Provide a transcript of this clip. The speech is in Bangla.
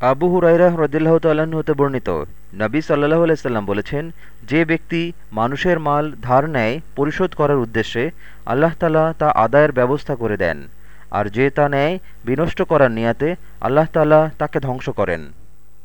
আবু হুরাইরা হ্রদিল্লাহ তাল্লাহ্ন হতে বর্ণিত, নবী সাল্লাহ আলাইসাল্লাম বলেছেন, যে ব্যক্তি মানুষের মাল ধার নেয় পরিশোধ করার উদ্দেশ্যে, আল্লাহ তালা তা আদায়ের ব্যবস্থা করে দেন। আর যে তা নেয় বিনষ্ট করার নিয়াতে, আল্লাহ তালা তাকে ধ্বংস করেন।